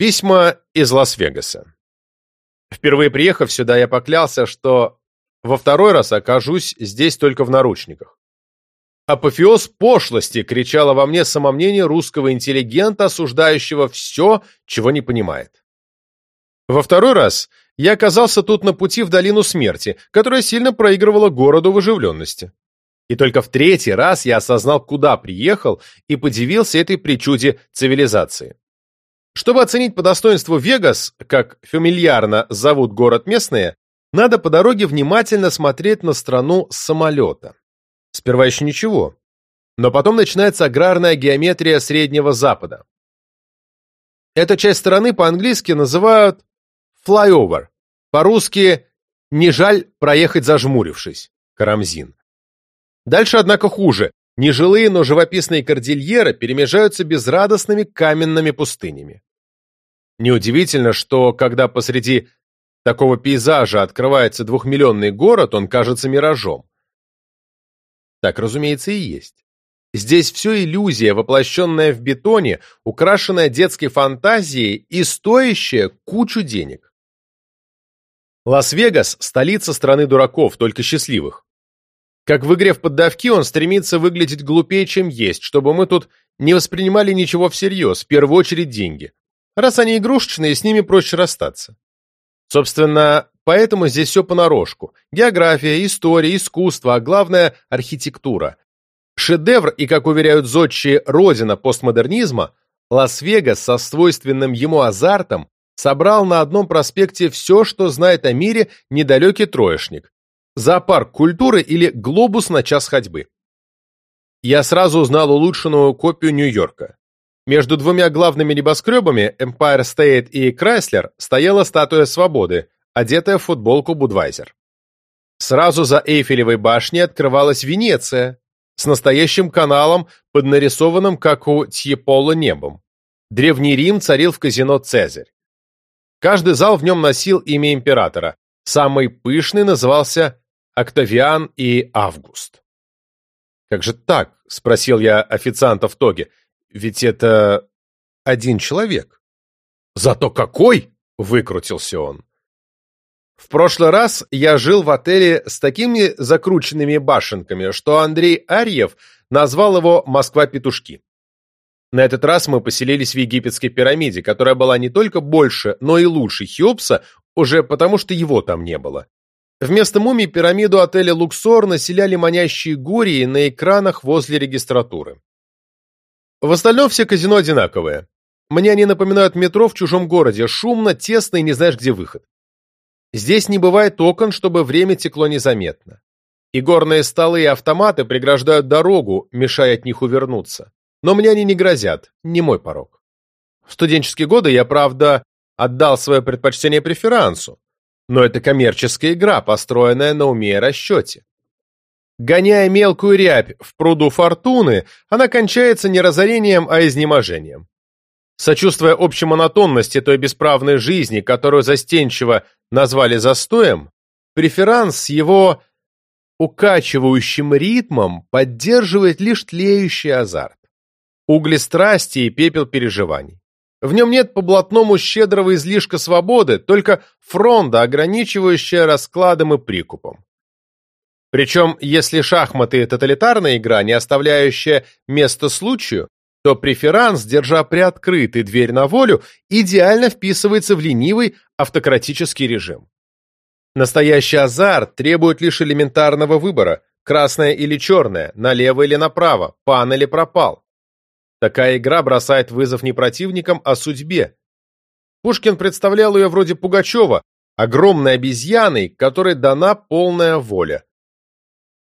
Письма из Лас-Вегаса. Впервые приехав сюда, я поклялся, что во второй раз окажусь здесь только в наручниках. Апофеоз пошлости кричало во мне самомнение русского интеллигента, осуждающего все, чего не понимает. Во второй раз я оказался тут на пути в долину смерти, которая сильно проигрывала городу в оживленности. И только в третий раз я осознал, куда приехал, и подивился этой причуде цивилизации. Чтобы оценить по достоинству Вегас, как фамильярно зовут город местные, надо по дороге внимательно смотреть на страну с самолета. Сперва еще ничего. Но потом начинается аграрная геометрия Среднего Запада. Эту часть страны по-английски называют flyover, по-русски «не жаль проехать зажмурившись» Карамзин. Дальше, однако, хуже. Нежилые, но живописные кордильеры перемежаются безрадостными каменными пустынями. Неудивительно, что, когда посреди такого пейзажа открывается двухмиллионный город, он кажется миражом. Так, разумеется, и есть. Здесь все иллюзия, воплощенная в бетоне, украшенная детской фантазией и стоящая кучу денег. Лас-Вегас – столица страны дураков, только счастливых. Как в игре в поддавки он стремится выглядеть глупее, чем есть, чтобы мы тут не воспринимали ничего всерьез, в первую очередь деньги. Раз они игрушечные, с ними проще расстаться. Собственно, поэтому здесь все понарошку. География, история, искусство, а главное – архитектура. Шедевр и, как уверяют зодчие, родина постмодернизма, Лас-Вегас со свойственным ему азартом собрал на одном проспекте все, что знает о мире недалекий троечник, зоопарк культуры или глобус на час ходьбы. Я сразу узнал улучшенную копию Нью-Йорка. Между двумя главными небоскребами, Empire State и Chrysler, стояла статуя свободы, одетая в футболку Будвайзер. Сразу за Эйфелевой башней открывалась Венеция, с настоящим каналом, под нарисованным, как у Тьепола, небом. Древний Рим царил в казино «Цезарь». Каждый зал в нем носил имя императора. Самый пышный назывался Октавиан и Август. «Как же так?» — спросил я официанта в тоге. «Ведь это один человек». «Зато какой!» — выкрутился он. В прошлый раз я жил в отеле с такими закрученными башенками, что Андрей Арьев назвал его «Москва-петушки». На этот раз мы поселились в египетской пирамиде, которая была не только больше, но и лучше Хеопса, уже потому что его там не было. Вместо мумий пирамиду отеля «Луксор» населяли манящие гурии на экранах возле регистратуры. В остальном все казино одинаковые. Мне они напоминают метро в чужом городе, шумно, тесно и не знаешь, где выход. Здесь не бывает окон, чтобы время текло незаметно. И горные столы и автоматы преграждают дорогу, мешая от них увернуться. Но мне они не грозят, не мой порог. В студенческие годы я, правда, отдал свое предпочтение преферансу, но это коммерческая игра, построенная на уме и расчете. Гоняя мелкую рябь в пруду фортуны, она кончается не разорением, а изнеможением. Сочувствуя общей монотонности той бесправной жизни, которую застенчиво назвали застоем, преферанс с его укачивающим ритмом поддерживает лишь тлеющий азарт. Угли страсти и пепел переживаний. В нем нет по блатному щедрого излишка свободы, только фронта, ограничивающая раскладом и прикупом. Причем, если шахматы – тоталитарная игра, не оставляющая места случаю, то преферанс, держа приоткрытой дверь на волю, идеально вписывается в ленивый автократический режим. Настоящий азарт требует лишь элементарного выбора – красное или черное, налево или направо, пан или пропал. Такая игра бросает вызов не противникам, а судьбе. Пушкин представлял ее вроде Пугачева, огромной обезьяной, которой дана полная воля.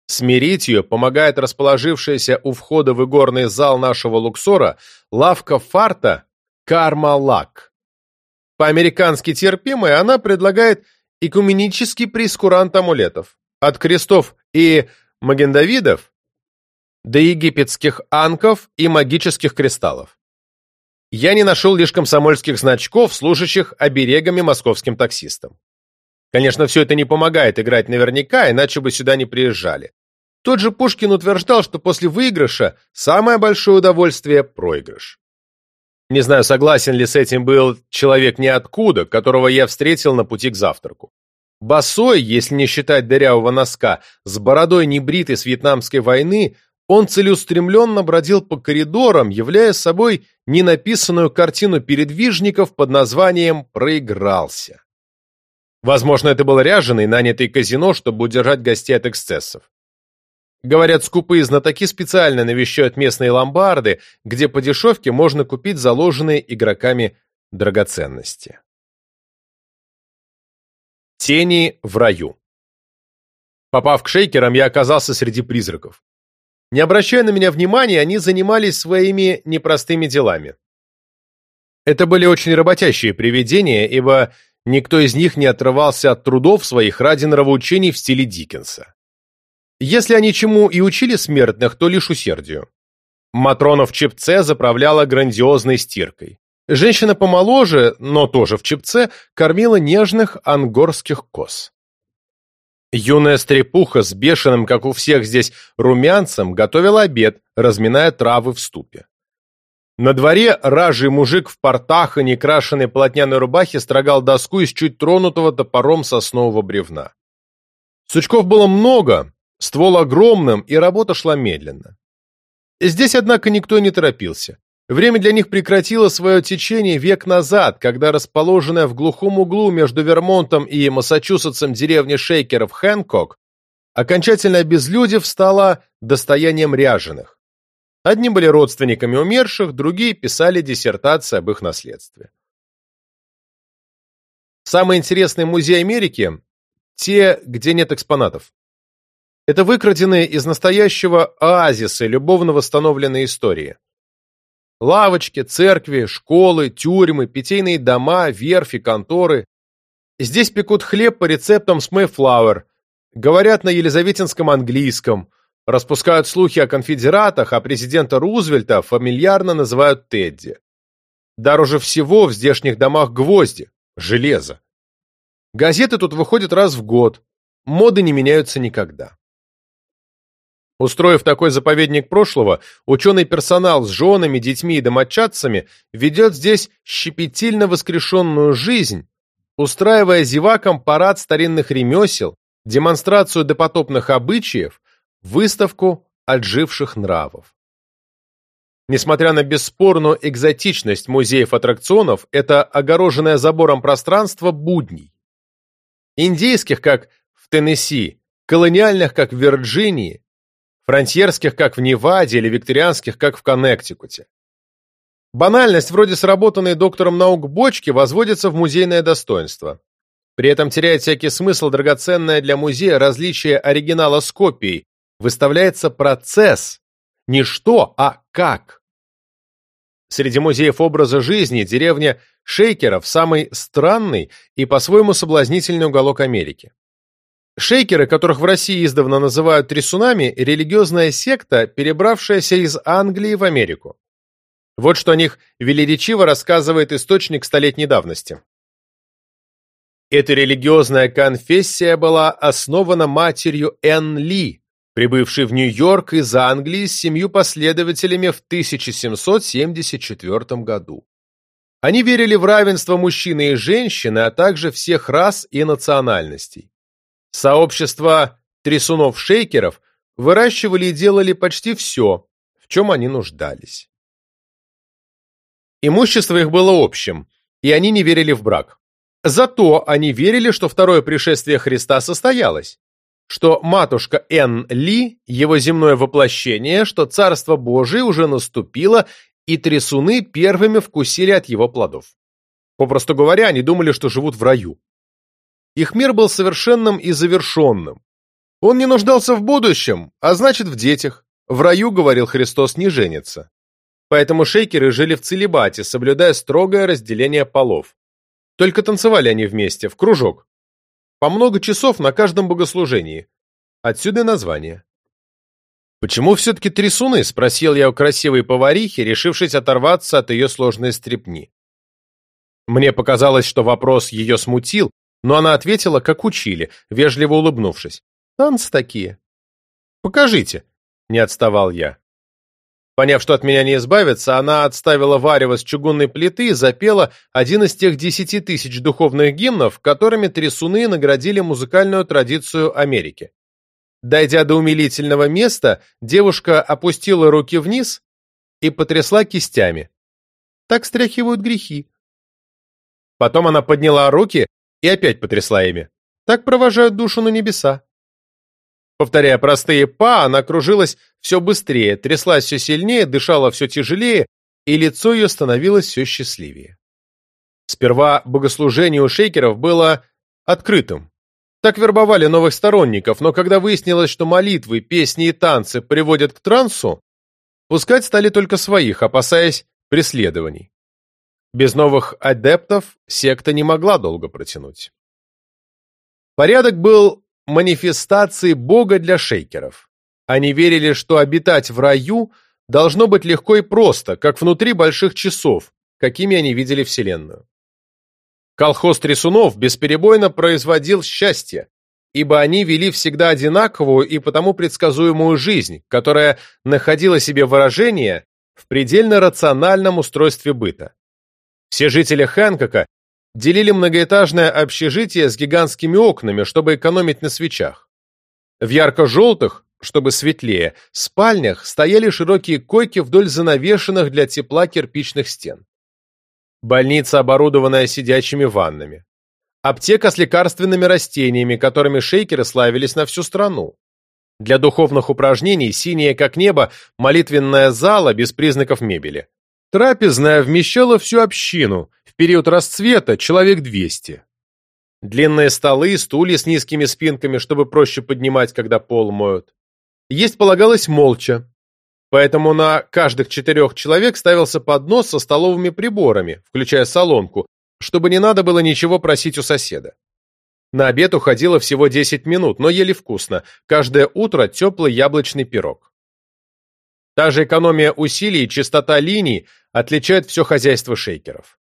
Смирить ее помогает расположившаяся у входа в игорный зал нашего Луксора лавка фарта «Карма-лак». По-американски терпимая она предлагает экуменический прескурант амулетов. От крестов и магендавидов до египетских анков и магических кристаллов. Я не нашел лишь комсомольских значков, служащих оберегами московским таксистам. Конечно, все это не помогает играть наверняка, иначе бы сюда не приезжали. Тот же Пушкин утверждал, что после выигрыша самое большое удовольствие – проигрыш. Не знаю, согласен ли с этим был человек ниоткуда, которого я встретил на пути к завтраку. Босой, если не считать дырявого носка, с бородой небритой с вьетнамской войны, он целеустремленно бродил по коридорам, являя собой ненаписанную картину передвижников под названием «Проигрался». Возможно, это был ряженый, нанятый казино, чтобы удержать гостей от эксцессов. Говорят, скупые знатоки специально навещают местные ломбарды, где по дешевке можно купить заложенные игроками драгоценности. Тени в раю Попав к шейкерам, я оказался среди призраков. Не обращая на меня внимания, они занимались своими непростыми делами. Это были очень работящие привидения, ибо никто из них не отрывался от трудов своих ради нравоучений в стиле Диккенса. Если они чему и учили смертных, то лишь усердию. Матрона в чепце заправляла грандиозной стиркой. Женщина помоложе, но тоже в чепце, кормила нежных ангорских коз. Юная стрепуха с бешеным, как у всех здесь, румянцем готовила обед, разминая травы в ступе. На дворе ражий мужик в портах и некрашенной полотняной рубахе строгал доску из чуть тронутого топором соснового бревна. Сучков было много, ствол огромным, и работа шла медленно. Здесь, однако, никто не торопился. Время для них прекратило свое течение век назад, когда расположенная в глухом углу между Вермонтом и Массачусетсом деревня шейкеров Хэнкок окончательно обезлюдев стала достоянием ряженых. Одни были родственниками умерших, другие писали диссертации об их наследстве. Самые интересные музеи Америки – те, где нет экспонатов. Это выкраденные из настоящего оазиса любовно восстановленные истории. Лавочки, церкви, школы, тюрьмы, питейные дома, верфи, конторы. Здесь пекут хлеб по рецептам с Mayflower, говорят на елизаветинском английском, распускают слухи о конфедератах, а президента Рузвельта фамильярно называют Тедди. Дороже всего в здешних домах гвозди, железо. Газеты тут выходят раз в год, моды не меняются никогда. Устроив такой заповедник прошлого, ученый персонал с женами, детьми и домочадцами ведет здесь щепетильно воскрешенную жизнь, устраивая зевакам парад старинных ремесел, демонстрацию допотопных обычаев, выставку отживших нравов. Несмотря на бесспорную экзотичность музеев-аттракционов, это огороженное забором пространство будней. Индейских, как в Теннесси, колониальных, как в Вирджинии, фронтьерских, как в Неваде, или викторианских, как в Коннектикуте. Банальность, вроде сработанной доктором наук бочки, возводится в музейное достоинство. При этом теряет всякий смысл драгоценное для музея различие оригинала с копией. Выставляется процесс. Не что, а как. Среди музеев образа жизни деревня Шейкеров самый странный и по-своему соблазнительный уголок Америки. Шейкеры, которых в России издавна называют трясунами, религиозная секта, перебравшаяся из Англии в Америку. Вот что о них велеречиво рассказывает источник столетней давности. Эта религиозная конфессия была основана матерью Энн Ли, прибывшей в Нью-Йорк из Англии с семью последователями в 1774 году. Они верили в равенство мужчины и женщины, а также всех рас и национальностей. Сообщества трясунов-шейкеров выращивали и делали почти все, в чем они нуждались. Имущество их было общим, и они не верили в брак. Зато они верили, что второе пришествие Христа состоялось, что матушка Н. Ли – его земное воплощение, что Царство Божие уже наступило, и трясуны первыми вкусили от его плодов. Попросту говоря, они думали, что живут в раю. Их мир был совершенным и завершенным. Он не нуждался в будущем, а значит в детях. В раю, говорил Христос, не женится. Поэтому шейкеры жили в целебате, соблюдая строгое разделение полов. Только танцевали они вместе, в кружок. По много часов на каждом богослужении. Отсюда название. «Почему все-таки трясуны?» – спросил я у красивой поварихи, решившись оторваться от ее сложной стрепни. Мне показалось, что вопрос ее смутил, но она ответила, как учили, вежливо улыбнувшись. «Танцы такие». «Покажите», — не отставал я. Поняв, что от меня не избавиться, она отставила варево с чугунной плиты и запела один из тех десяти тысяч духовных гимнов, которыми трясуны наградили музыкальную традицию Америки. Дойдя до умилительного места, девушка опустила руки вниз и потрясла кистями. Так стряхивают грехи. Потом она подняла руки и опять потрясла ими. Так провожают душу на небеса. Повторяя простые «па», она кружилась все быстрее, тряслась все сильнее, дышала все тяжелее, и лицо ее становилось все счастливее. Сперва богослужение у шейкеров было открытым. Так вербовали новых сторонников, но когда выяснилось, что молитвы, песни и танцы приводят к трансу, пускать стали только своих, опасаясь преследований. Без новых адептов секта не могла долго протянуть. Порядок был манифестацией Бога для шейкеров. Они верили, что обитать в раю должно быть легко и просто, как внутри больших часов, какими они видели Вселенную. Колхоз трясунов бесперебойно производил счастье, ибо они вели всегда одинаковую и потому предсказуемую жизнь, которая находила себе выражение в предельно рациональном устройстве быта. Все жители Хэнкока делили многоэтажное общежитие с гигантскими окнами, чтобы экономить на свечах. В ярко-желтых, чтобы светлее, спальнях стояли широкие койки вдоль занавешенных для тепла кирпичных стен. Больница, оборудованная сидячими ваннами. Аптека с лекарственными растениями, которыми шейкеры славились на всю страну. Для духовных упражнений синяя как небо молитвенная зала без признаков мебели. Трапезная вмещала всю общину, период расцвета человек 200. Длинные столы и стулья с низкими спинками, чтобы проще поднимать, когда пол моют. Есть полагалось молча, поэтому на каждых четырех человек ставился поднос со столовыми приборами, включая солонку, чтобы не надо было ничего просить у соседа. На обед уходило всего 10 минут, но ели вкусно. Каждое утро теплый яблочный пирог. Та же экономия усилий и чистота линий отличают все хозяйство шейкеров.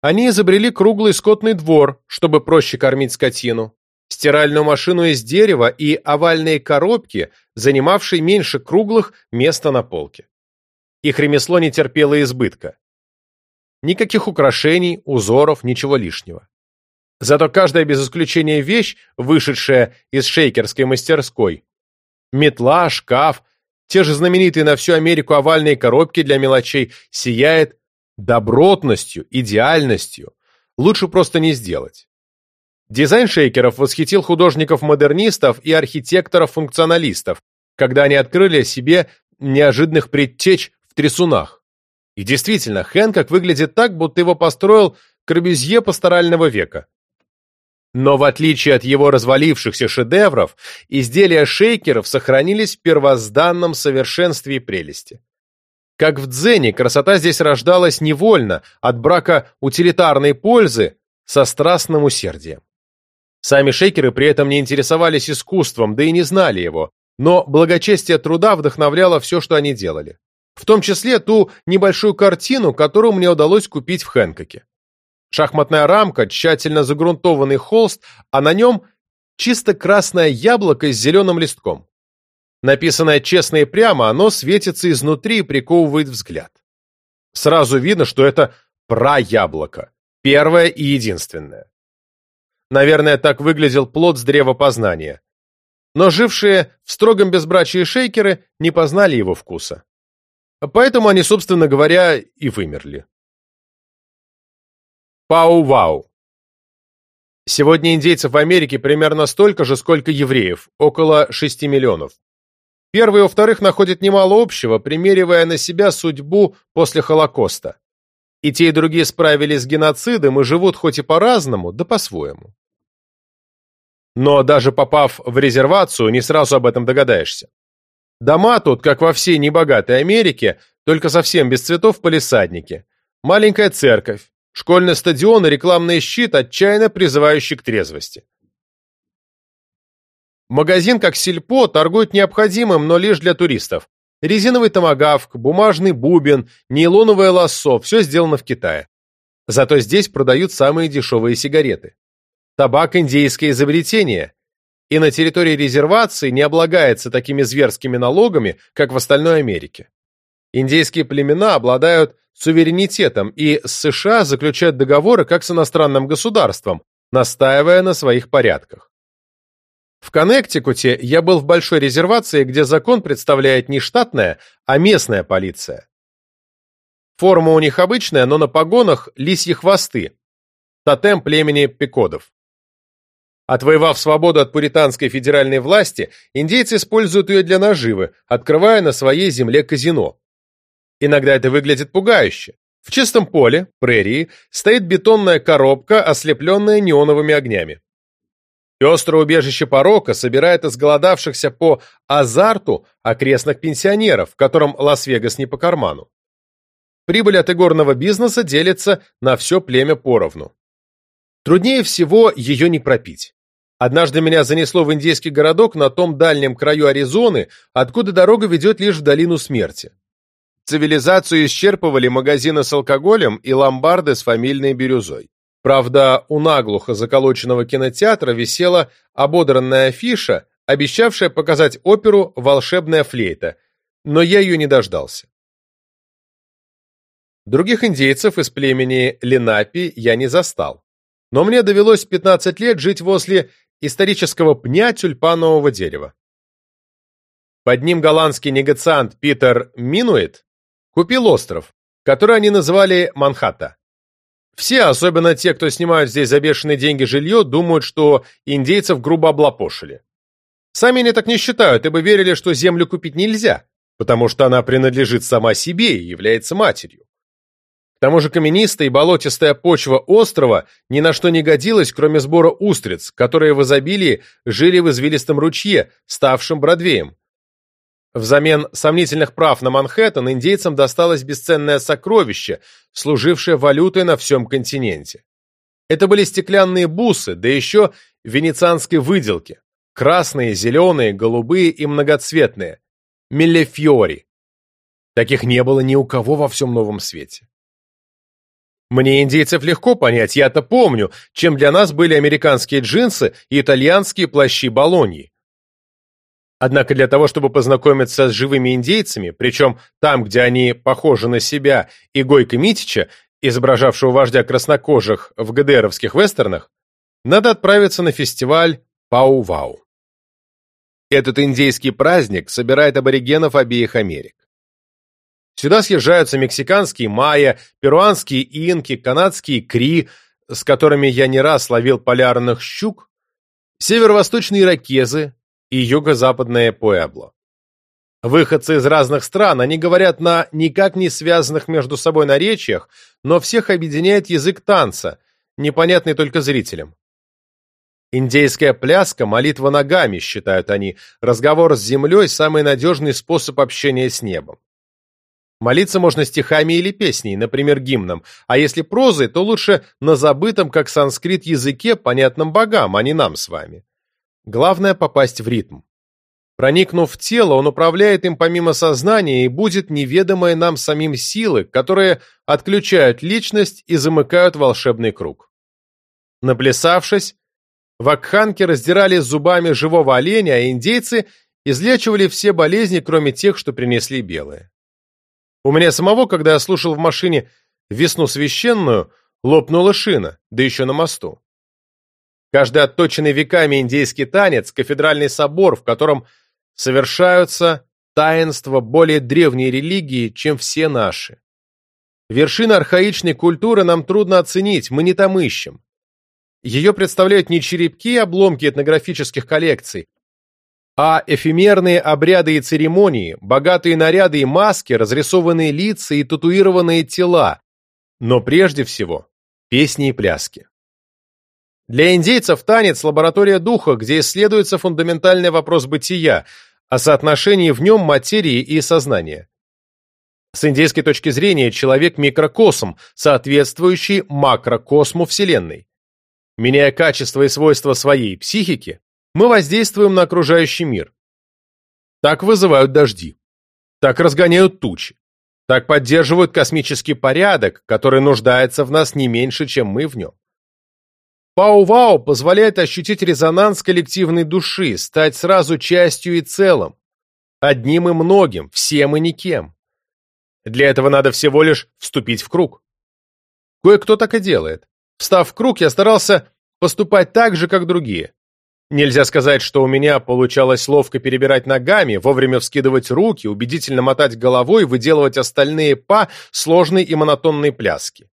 Они изобрели круглый скотный двор, чтобы проще кормить скотину, стиральную машину из дерева и овальные коробки, занимавшие меньше круглых места на полке. Их ремесло не терпело избытка. Никаких украшений, узоров, ничего лишнего. Зато каждая без исключения вещь, вышедшая из шейкерской мастерской, метла, шкаф, те же знаменитые на всю Америку овальные коробки для мелочей, сияет добротностью, идеальностью. Лучше просто не сделать. Дизайн шейкеров восхитил художников-модернистов и архитекторов-функционалистов, когда они открыли себе неожиданных предтеч в трясунах. И действительно, Хэнкок выглядит так, будто его построил Корбюзье пасторального века. Но в отличие от его развалившихся шедевров, изделия шейкеров сохранились в первозданном совершенстве и прелести. Как в дзене, красота здесь рождалась невольно, от брака утилитарной пользы со страстным усердием. Сами шейкеры при этом не интересовались искусством, да и не знали его, но благочестие труда вдохновляло все, что они делали. В том числе ту небольшую картину, которую мне удалось купить в Хэнкоке. Шахматная рамка, тщательно загрунтованный холст, а на нем чисто красное яблоко с зеленым листком. Написанное честно и прямо, оно светится изнутри и приковывает взгляд. Сразу видно, что это про-яблоко, первое и единственное. Наверное, так выглядел плод с древа познания. Но жившие в строгом безбрачии шейкеры не познали его вкуса. Поэтому они, собственно говоря, и вымерли. Пау-вау. Сегодня индейцев в Америке примерно столько же, сколько евреев, около 6 миллионов. Первые, во-вторых, находят немало общего, примеривая на себя судьбу после Холокоста. И те, и другие справились с геноцидом и живут хоть и по-разному, да по-своему. Но даже попав в резервацию, не сразу об этом догадаешься. Дома тут, как во всей небогатой Америке, только совсем без цветов в палисаднике. Маленькая церковь, Школьный стадион и рекламный щит, отчаянно призывающий к трезвости. Магазин, как сельпо, торгует необходимым, но лишь для туристов. Резиновый томагавк, бумажный бубен, нейлоновое лассо – все сделано в Китае. Зато здесь продают самые дешевые сигареты. Табак – индейское изобретение. И на территории резервации не облагается такими зверскими налогами, как в остальной Америке. Индейские племена обладают суверенитетом и с США заключают договоры как с иностранным государством, настаивая на своих порядках. В Коннектикуте я был в большой резервации, где закон представляет не штатная, а местная полиция. Форма у них обычная, но на погонах лисьи хвосты, тотем племени пекодов. Отвоевав свободу от пуританской федеральной власти, индейцы используют ее для наживы, открывая на своей земле казино. Иногда это выглядит пугающе. В чистом поле, прерии, стоит бетонная коробка, ослепленная неоновыми огнями. Пестрое убежище порока собирает изголодавшихся по азарту окрестных пенсионеров, которым Лас-Вегас не по карману. Прибыль от игорного бизнеса делится на все племя поровну. Труднее всего ее не пропить. Однажды меня занесло в индейский городок на том дальнем краю Аризоны, откуда дорога ведет лишь в долину смерти. Цивилизацию исчерпывали магазины с алкоголем и ломбарды с фамильной бирюзой. Правда, у наглухо заколоченного кинотеатра висела ободранная афиша, обещавшая показать оперу «Волшебная флейта», но я ее не дождался. Других индейцев из племени Ленапи я не застал. Но мне довелось 15 лет жить возле исторического пня тюльпанового дерева. Под ним голландский негациант Питер Минуит купил остров, который они называли Манхатта. Все, особенно те, кто снимают здесь за бешеные деньги жилье, думают, что индейцев грубо облапошили. Сами они так не считают, ибо верили, что землю купить нельзя, потому что она принадлежит сама себе и является матерью. К тому же каменистая и болотистая почва острова ни на что не годилась, кроме сбора устриц, которые в изобилии жили в извилистом ручье, ставшем Бродвеем. Взамен сомнительных прав на Манхэттен индейцам досталось бесценное сокровище, служившее валютой на всем континенте. Это были стеклянные бусы, да еще венецианской выделки. Красные, зеленые, голубые и многоцветные. Миллефьори. Таких не было ни у кого во всем новом свете. Мне индейцев легко понять, я-то помню, чем для нас были американские джинсы и итальянские плащи Болоньи. Однако для того, чтобы познакомиться с живыми индейцами, причем там, где они похожи на себя и Гойко Митича, изображавшего вождя краснокожих в ГДРовских вестернах, надо отправиться на фестиваль Пау-Вау. Этот индейский праздник собирает аборигенов обеих Америк. Сюда съезжаются мексиканские майя, перуанские инки, канадские кри, с которыми я не раз ловил полярных щук, северо-восточные иракезы и юго-западное Пуэбло. Выходцы из разных стран, они говорят на никак не связанных между собой наречиях, но всех объединяет язык танца, непонятный только зрителям. Индейская пляска, молитва ногами, считают они, разговор с землей – самый надежный способ общения с небом. Молиться можно стихами или песней, например, гимном, а если прозой, то лучше на забытом, как санскрит, языке, понятном богам, а не нам с вами. Главное – попасть в ритм. Проникнув в тело, он управляет им помимо сознания, и будет неведомая нам самим силы, которые отключают личность и замыкают волшебный круг. Наплясавшись, вакханки раздирали зубами живого оленя, а индейцы излечивали все болезни, кроме тех, что принесли белые. У меня самого, когда я слушал в машине «Весну священную», лопнула шина, да еще на мосту. Каждый отточенный веками индейский танец – кафедральный собор, в котором совершаются таинства более древней религии, чем все наши. Вершины архаичной культуры нам трудно оценить, мы не там ищем. Ее представляют не черепки и обломки этнографических коллекций, а эфемерные обряды и церемонии, богатые наряды и маски, разрисованные лица и татуированные тела, но прежде всего песни и пляски. Для индейцев танец – лаборатория духа, где исследуется фундаментальный вопрос бытия, о соотношении в нем материи и сознания. С индейской точки зрения человек – микрокосм, соответствующий макрокосму Вселенной. Меняя качество и свойства своей психики, мы воздействуем на окружающий мир. Так вызывают дожди. Так разгоняют тучи. Так поддерживают космический порядок, который нуждается в нас не меньше, чем мы в нем. Пау-Вау позволяет ощутить резонанс коллективной души, стать сразу частью и целым. Одним и многим, всем и никем. Для этого надо всего лишь вступить в круг. Кое-кто так и делает. Встав в круг, я старался поступать так же, как другие. Нельзя сказать, что у меня получалось ловко перебирать ногами, вовремя вскидывать руки, убедительно мотать головой, выделывать остальные па сложной и монотонной пляски.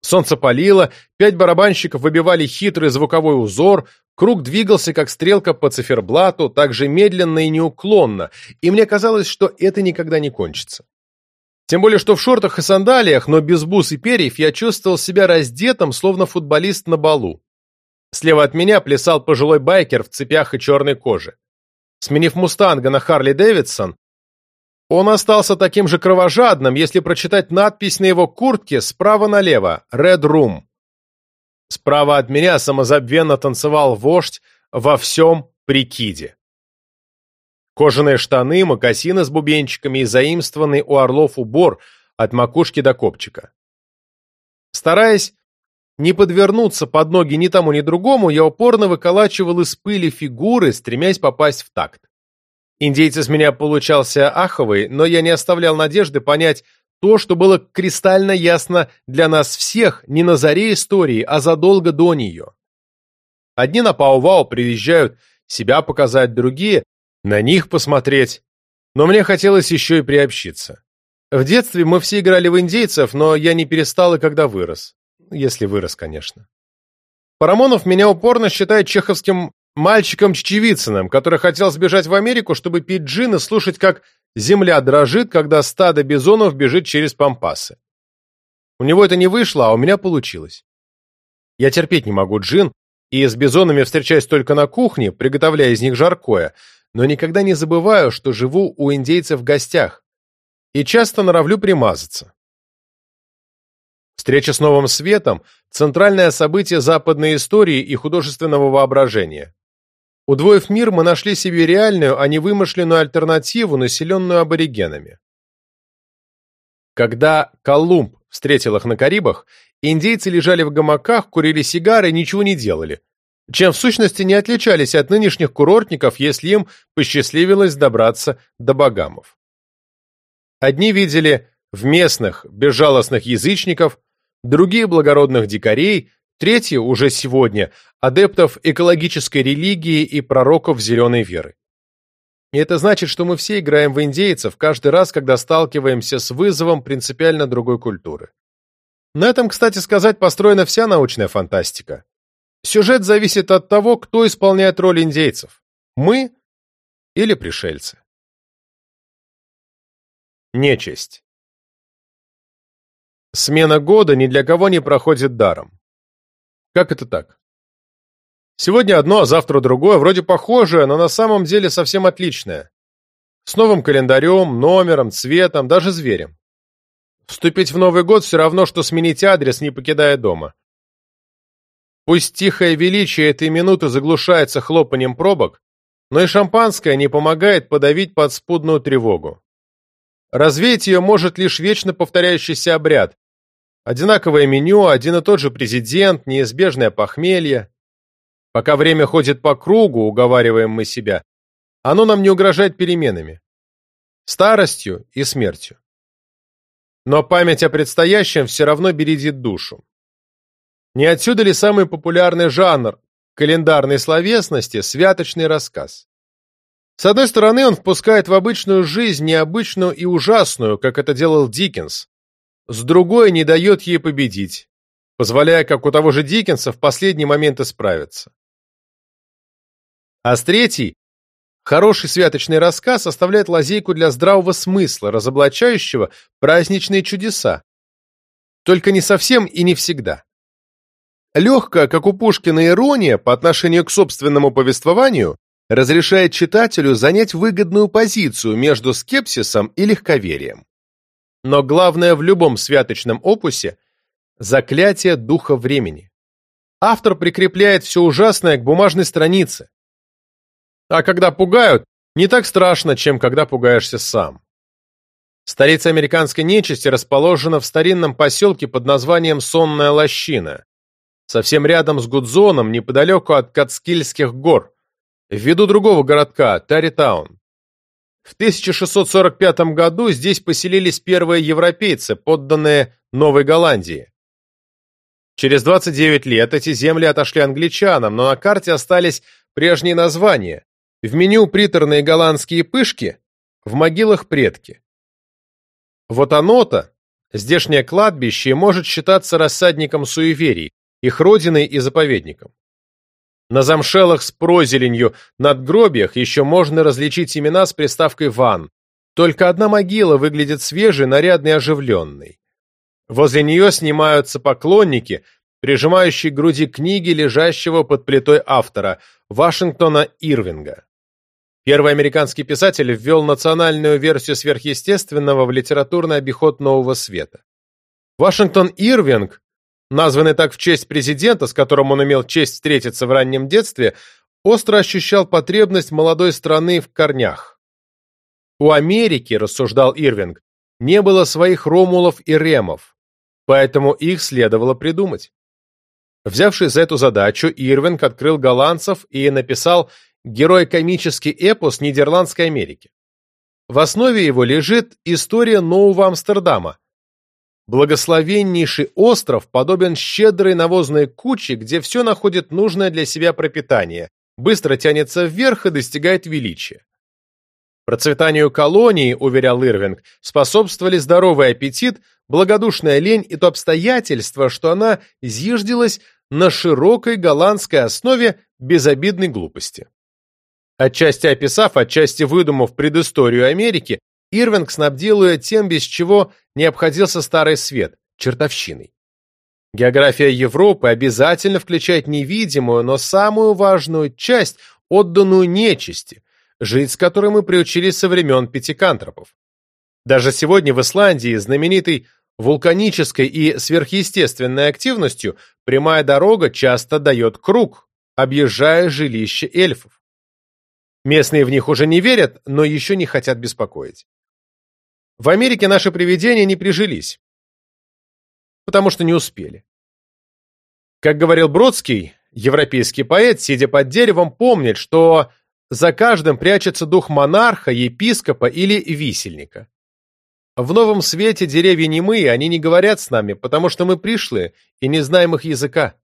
Солнце палило, пять барабанщиков выбивали хитрый звуковой узор, круг двигался, как стрелка по циферблату, так же медленно и неуклонно, и мне казалось, что это никогда не кончится. Тем более, что в шортах и сандалиях, но без бус и перьев, я чувствовал себя раздетым, словно футболист на балу. Слева от меня плясал пожилой байкер в цепях и черной коже. Сменив «Мустанга» на «Харли Дэвидсон», он остался таким же кровожадным, если прочитать надпись на его куртке справа налево «Red Room». Справа от меня самозабвенно танцевал вождь во всем прикиде. Кожаные штаны, мокасины с бубенчиками и заимствованный у орлов убор от макушки до копчика. Стараясь не подвернуться под ноги ни тому, ни другому, я упорно выколачивал из пыли фигуры, стремясь попасть в такт. Индейец из меня получался аховый, но я не оставлял надежды понять то, что было кристально ясно для нас всех не на заре истории, а задолго до нее. Одни на Пау-Вау приезжают себя показать, другие на них посмотреть, но мне хотелось еще и приобщиться. В детстве мы все играли в индейцев, но я не перестал и когда вырос если вырос, конечно. Парамонов меня упорно считает чеховским мальчиком-чечевицыным, который хотел сбежать в Америку, чтобы пить джин и слушать, как земля дрожит, когда стадо бизонов бежит через пампасы. У него это не вышло, а у меня получилось. Я терпеть не могу джин, и с бизонами встречаюсь только на кухне, приготовляя из них жаркое, но никогда не забываю, что живу у индейцев в гостях, и часто норовлю примазаться. Встреча с новым светом – центральное событие западной истории и художественного воображения. Удвоив мир, мы нашли себе реальную, а не вымышленную альтернативу, населенную аборигенами. Когда Колумб встретил их на Карибах, индейцы лежали в гамаках, курили сигары и ничего не делали, чем в сущности не отличались от нынешних курортников, если им посчастливилось добраться до богамов. Одни видели в местных безжалостных язычников, другие благородных дикарей, третьи уже сегодня адептов экологической религии и пророков зеленой веры. И это значит, что мы все играем в индейцев каждый раз, когда сталкиваемся с вызовом принципиально другой культуры. На этом, кстати сказать, построена вся научная фантастика. Сюжет зависит от того, кто исполняет роль индейцев – мы или пришельцы. Нечесть. Смена года ни для кого не проходит даром. Как это так? Сегодня одно, а завтра другое, вроде похожее, но на самом деле совсем отличное. С новым календарем, номером, цветом, даже зверем. Вступить в Новый год все равно, что сменить адрес, не покидая дома. Пусть тихое величие этой минуты заглушается хлопанием пробок, но и шампанское не помогает подавить подспудную тревогу. Развеять ее может лишь вечно повторяющийся обряд. Одинаковое меню, один и тот же президент, неизбежное похмелье. Пока время ходит по кругу, уговариваем мы себя, оно нам не угрожает переменами. Старостью и смертью. Но память о предстоящем все равно бередит душу. Не отсюда ли самый популярный жанр календарной словесности – святочный рассказ? С одной стороны, он впускает в обычную жизнь необычную и ужасную, как это делал Диккенс. С другой, не дает ей победить, позволяя, как у того же Диккенса, в последний момент исправиться. А с третьей, хороший святочный рассказ оставляет лазейку для здравого смысла, разоблачающего праздничные чудеса. Только не совсем и не всегда. Легкая, как у Пушкина, ирония по отношению к собственному повествованию разрешает читателю занять выгодную позицию между скепсисом и легковерием. Но главное в любом святочном опусе – заклятие духа времени. Автор прикрепляет все ужасное к бумажной странице. А когда пугают, не так страшно, чем когда пугаешься сам. Столица американской нечисти расположена в старинном поселке под названием Сонная лощина, совсем рядом с Гудзоном, неподалеку от Кацкильских гор, в виду другого городка, Таритаун. В 1645 году здесь поселились первые европейцы, подданные Новой Голландии. Через 29 лет эти земли отошли англичанам, но на карте остались прежние названия. В меню приторные голландские пышки, в могилах предки. Вот оно-то, здешнее кладбище, может считаться рассадником суеверий, их родиной и заповедником. На замшелых с прозеленью надгробиях еще можно различить имена с приставкой «ван». Только одна могила выглядит свежей, нарядной и оживленной. Возле нее снимаются поклонники, прижимающие к груди книги, лежащего под плитой автора, Вашингтона Ирвинга. Первый американский писатель ввел национальную версию сверхъестественного в литературный обиход нового света. Вашингтон Ирвинг, названный так в честь президента, с которым он имел честь встретиться в раннем детстве, остро ощущал потребность молодой страны в корнях. У Америки, рассуждал Ирвинг, не было своих Ромулов и Ремов, поэтому их следовало придумать. Взявшись за эту задачу, Ирвинг открыл голландцев и написал герой-комический эпос Нидерландской Америки. В основе его лежит история Нового Амстердама. Благословеннейший остров подобен щедрой навозной куче, где все находит нужное для себя пропитание, быстро тянется вверх и достигает величия. Процветанию колонии, уверял Ирвинг, способствовали здоровый аппетит, благодушная лень и то обстоятельство, что она зиждилась на широкой голландской основе безобидной глупости. Отчасти описав, отчасти выдумав предысторию Америки, Ирвинг снабдил ее тем, без чего не обходился Старый Свет – чертовщиной. География Европы обязательно включает невидимую, но самую важную часть, отданную нечисти, жить с которой мы приучились со времен пятикантропов. Даже сегодня в Исландии, знаменитой вулканической и сверхъестественной активностью, прямая дорога часто дает круг, объезжая жилище эльфов. Местные в них уже не верят, но еще не хотят беспокоить. В Америке наши привидения не прижились, потому что не успели. Как говорил Бродский, европейский поэт, сидя под деревом, помнит, что за каждым прячется дух монарха, епископа или висельника. В новом свете деревья немые, они не говорят с нами, потому что мы пришли и не знаем их языка.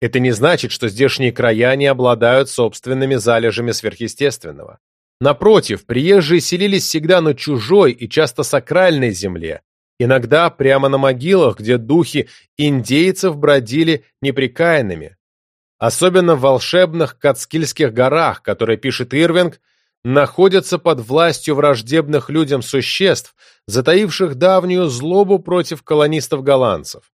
Это не значит, что здешние края не обладают собственными залежами сверхъестественного. Напротив, приезжие селились всегда на чужой и часто сакральной земле, иногда прямо на могилах, где духи индейцев бродили неприкаянными, особенно в волшебных Кацкильских горах, которые, пишет Ирвинг, находятся под властью враждебных людям существ, затаивших давнюю злобу против колонистов-голландцев.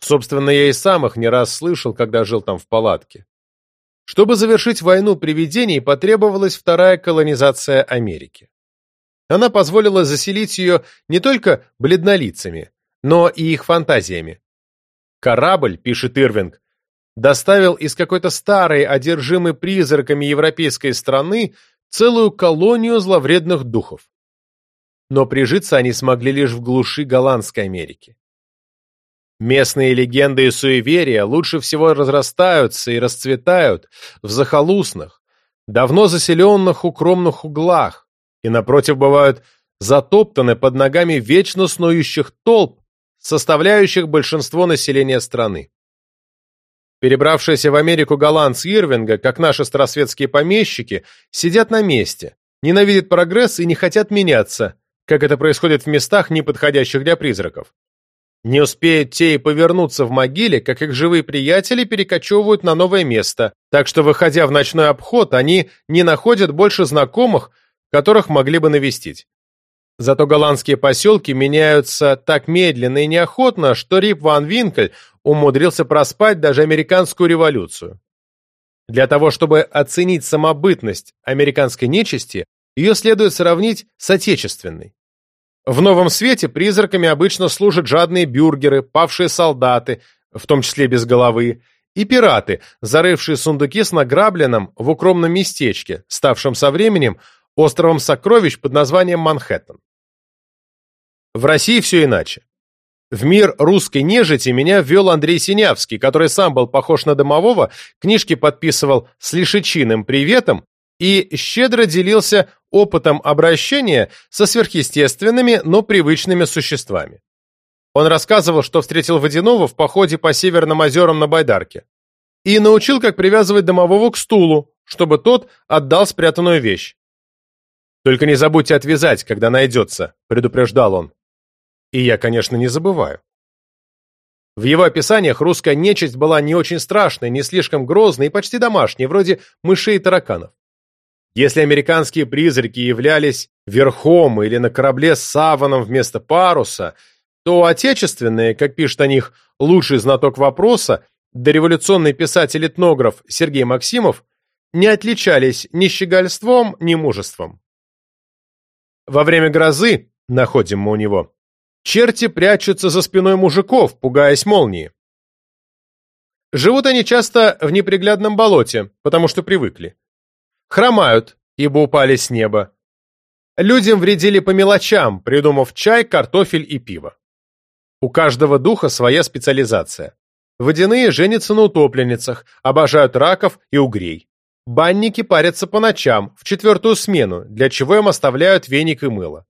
Собственно, я и сам их не раз слышал, когда жил там в палатке. Чтобы завершить войну привидений, потребовалась вторая колонизация Америки. Она позволила заселить ее не только бледнолицами, но и их фантазиями. Корабль, пишет Ирвинг, доставил из какой-то старой, одержимой призраками европейской страны целую колонию зловредных духов. Но прижиться они смогли лишь в глуши Голландской Америки. Местные легенды и суеверия лучше всего разрастаются и расцветают в захолустных, давно заселенных укромных углах, и, напротив, бывают затоптаны под ногами вечно снующих толп, составляющих большинство населения страны. Перебравшиеся в Америку голландцы Ирвинга, как наши старосветские помещики, сидят на месте, ненавидят прогресс и не хотят меняться, как это происходит в местах, не подходящих для призраков. Не успеют те и повернуться в могиле, как их живые приятели перекочевывают на новое место, так что, выходя в ночной обход, они не находят больше знакомых, которых могли бы навестить. Зато голландские поселки меняются так медленно и неохотно, что Рип Ван Винкель умудрился проспать даже американскую революцию. Для того, чтобы оценить самобытность американской нечисти, ее следует сравнить с отечественной. В новом свете призраками обычно служат жадные бюргеры, павшие солдаты, в том числе без головы, и пираты, зарывшие сундуки с награбленным в укромном местечке, ставшем со временем островом сокровищ под названием Манхэттен. В России все иначе. В мир русской нежити меня ввел Андрей Синявский, который сам был похож на домового, книжки подписывал с лишичиным приветом и щедро делился опытом обращения со сверхъестественными, но привычными существами. Он рассказывал, что встретил Водянова в походе по Северным озерам на Байдарке и научил, как привязывать домового к стулу, чтобы тот отдал спрятанную вещь. «Только не забудьте отвязать, когда найдется», — предупреждал он. И я, конечно, не забываю. В его описаниях русская нечисть была не очень страшной, не слишком грозной и почти домашней, вроде мышей и тараканов. Если американские призраки являлись верхом или на корабле с саваном вместо паруса, то отечественные, как пишет о них лучший знаток вопроса, дореволюционный писатель-этнограф Сергей Максимов, не отличались ни щегольством, ни мужеством. Во время грозы, находим мы у него, Черти прячутся за спиной мужиков, пугаясь молнии. Живут они часто в неприглядном болоте, потому что привыкли. Хромают, ибо упали с неба. Людям вредили по мелочам, придумав чай, картофель и пиво. У каждого духа своя специализация. Водяные женятся на утопленницах, обожают раков и угрей. Банники парятся по ночам, в четвертую смену, для чего им оставляют веник и мыло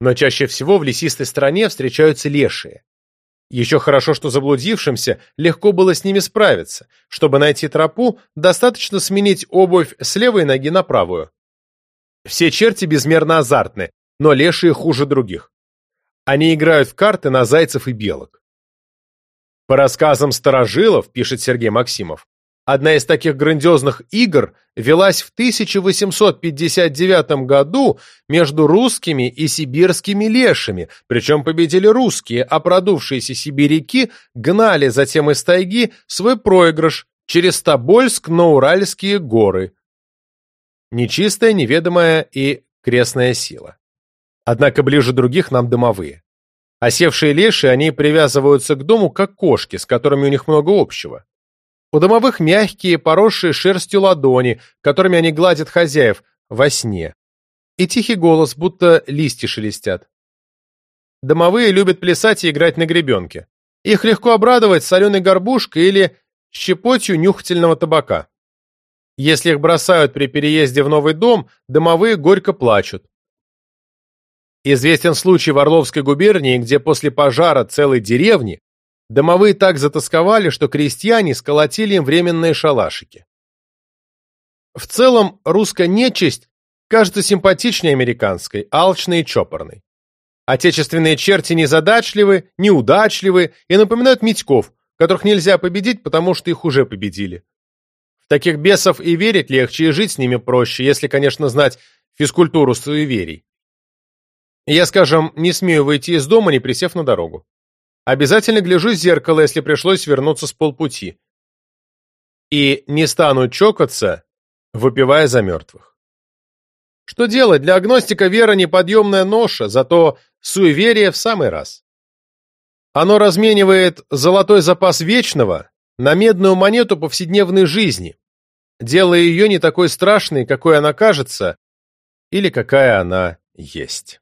но чаще всего в лесистой стране встречаются лешие. Еще хорошо, что заблудившимся легко было с ними справиться. Чтобы найти тропу, достаточно сменить обувь с левой ноги на правую. Все черти безмерно азартны, но лешие хуже других. Они играют в карты на зайцев и белок. По рассказам старожилов, пишет Сергей Максимов, Одна из таких грандиозных игр велась в 1859 году между русскими и сибирскими лешами, причем победили русские, а продувшиеся сибиряки гнали затем из тайги свой проигрыш через Тобольск на Уральские горы. Нечистая, неведомая и крестная сила. Однако ближе других нам дымовые. Осевшие леши, они привязываются к дому, как кошки, с которыми у них много общего. У домовых мягкие, поросшие шерстью ладони, которыми они гладят хозяев во сне. И тихий голос, будто листья шелестят. Домовые любят плясать и играть на гребенке. Их легко обрадовать соленой горбушкой или щепотью нюхательного табака. Если их бросают при переезде в новый дом, домовые горько плачут. Известен случай в Орловской губернии, где после пожара целой деревни Домовые так затасковали, что крестьяне сколотили им временные шалашики. В целом, русская нечисть кажется симпатичнее американской, алчной и чопорной. Отечественные черти незадачливы, неудачливы и напоминают Митьков, которых нельзя победить, потому что их уже победили. В таких бесов и верить легче, и жить с ними проще, если, конечно, знать физкультуру суеверий. Я, скажем, не смею выйти из дома, не присев на дорогу. Обязательно гляжу в зеркало, если пришлось вернуться с полпути. И не стану чокаться, выпивая за мертвых. Что делать? Для агностика вера неподъемная ноша, зато суеверие в самый раз. Оно разменивает золотой запас вечного на медную монету повседневной жизни, делая ее не такой страшной, какой она кажется, или какая она есть.